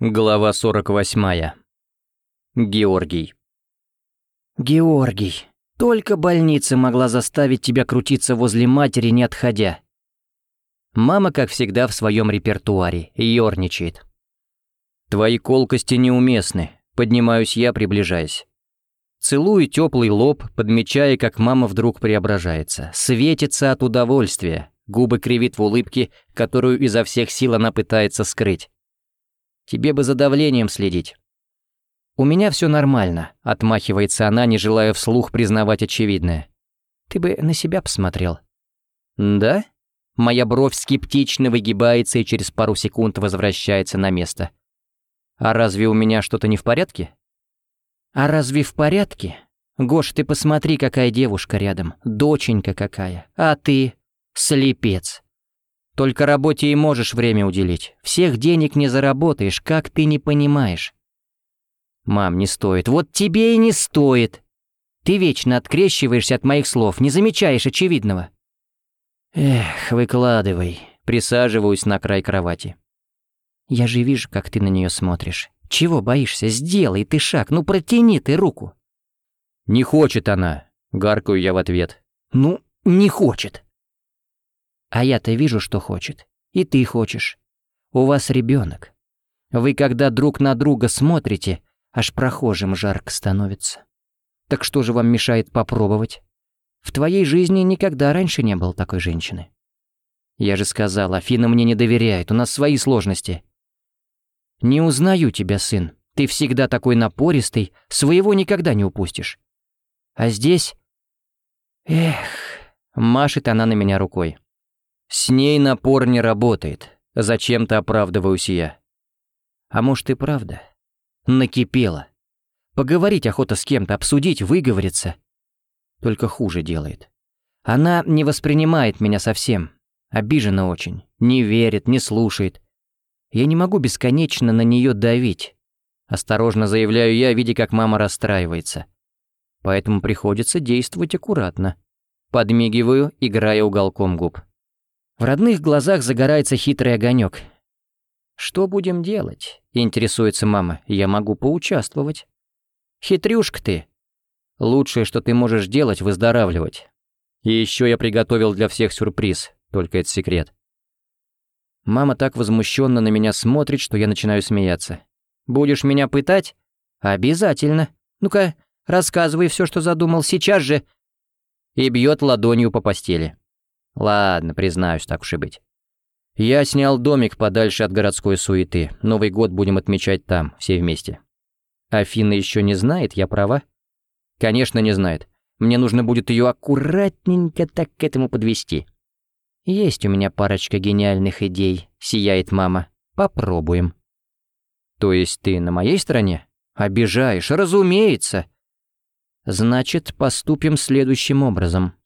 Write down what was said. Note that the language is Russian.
Глава 48. Георгий. «Георгий, только больница могла заставить тебя крутиться возле матери, не отходя». Мама, как всегда, в своем репертуаре, ёрничает. «Твои колкости неуместны», — поднимаюсь я, приближаясь. Целую теплый лоб, подмечая, как мама вдруг преображается. Светится от удовольствия, губы кривит в улыбке, которую изо всех сил она пытается скрыть. Тебе бы за давлением следить». «У меня все нормально», — отмахивается она, не желая вслух признавать очевидное. «Ты бы на себя посмотрел». «Да?» Моя бровь скептично выгибается и через пару секунд возвращается на место. «А разве у меня что-то не в порядке?» «А разве в порядке? Гош, ты посмотри, какая девушка рядом, доченька какая, а ты — слепец. Только работе и можешь время уделить. Всех денег не заработаешь, как ты не понимаешь. Мам, не стоит. Вот тебе и не стоит. Ты вечно открещиваешься от моих слов, не замечаешь очевидного. Эх, выкладывай. Присаживаюсь на край кровати. Я же вижу, как ты на нее смотришь. Чего боишься? Сделай ты шаг, ну протяни ты руку. Не хочет она, гаркаю я в ответ. Ну, не хочет. А я-то вижу, что хочет. И ты хочешь. У вас ребенок. Вы, когда друг на друга смотрите, аж прохожим жарко становится. Так что же вам мешает попробовать? В твоей жизни никогда раньше не было такой женщины. Я же сказал, Афина мне не доверяет, у нас свои сложности. Не узнаю тебя, сын. Ты всегда такой напористый, своего никогда не упустишь. А здесь... Эх, машет она на меня рукой. С ней напор не работает. Зачем-то оправдываюсь я. А может и правда? Накипело. Поговорить охота с кем-то, обсудить, выговориться. Только хуже делает. Она не воспринимает меня совсем. Обижена очень. Не верит, не слушает. Я не могу бесконечно на нее давить. Осторожно заявляю я, видя, как мама расстраивается. Поэтому приходится действовать аккуратно. Подмигиваю, играя уголком губ. В родных глазах загорается хитрый огонек. «Что будем делать?» — интересуется мама. «Я могу поучаствовать». «Хитрюшка ты. Лучшее, что ты можешь делать, выздоравливать. И еще я приготовил для всех сюрприз, только это секрет». Мама так возмущенно на меня смотрит, что я начинаю смеяться. «Будешь меня пытать?» «Обязательно. Ну-ка, рассказывай все, что задумал, сейчас же!» И бьет ладонью по постели. Ладно, признаюсь, так уж и быть. Я снял домик подальше от городской суеты. Новый год будем отмечать там, все вместе. Афина еще не знает, я права? Конечно, не знает. Мне нужно будет ее аккуратненько так к этому подвести. Есть у меня парочка гениальных идей, сияет мама. Попробуем. То есть ты на моей стороне? Обижаешь, разумеется. Значит, поступим следующим образом.